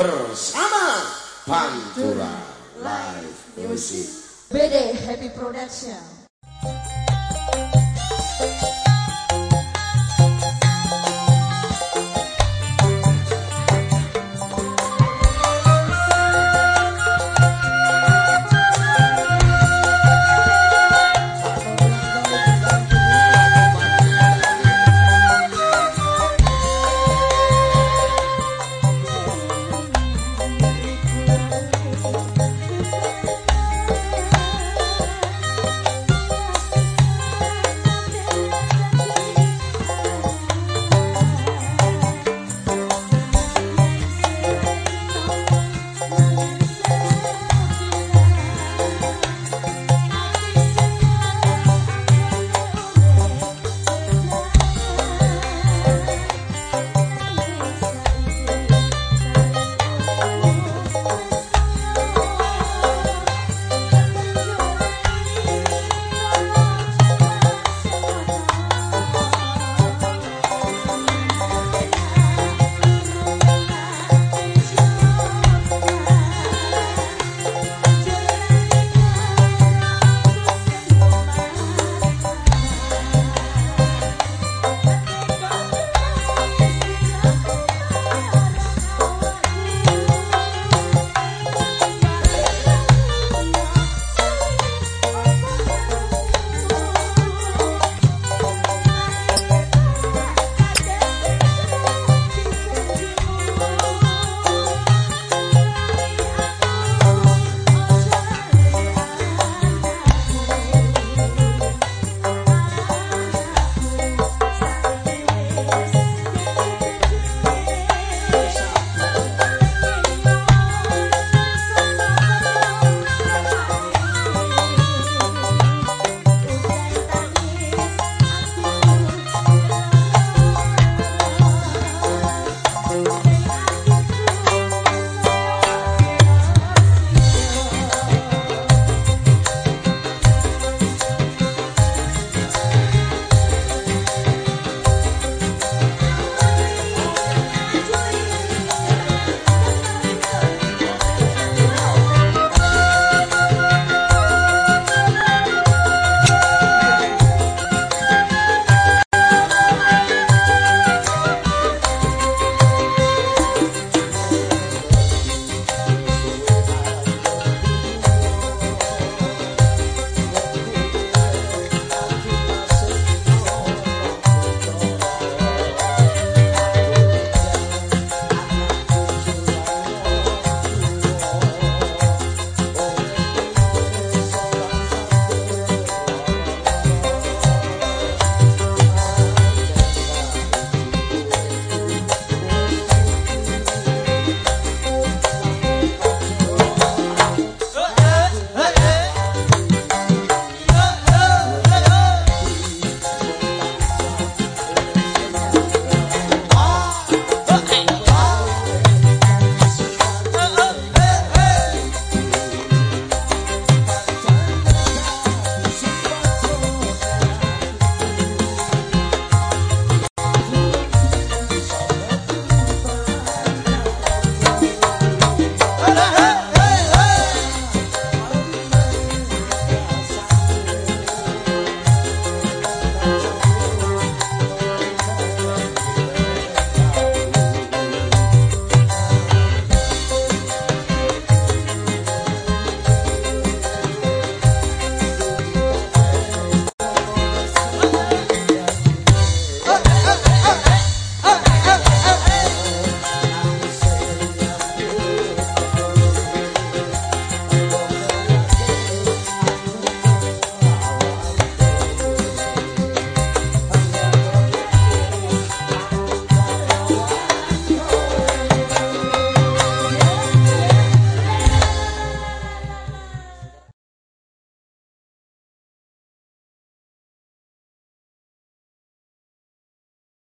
bersama Pantura Live Music. BD Happy Production.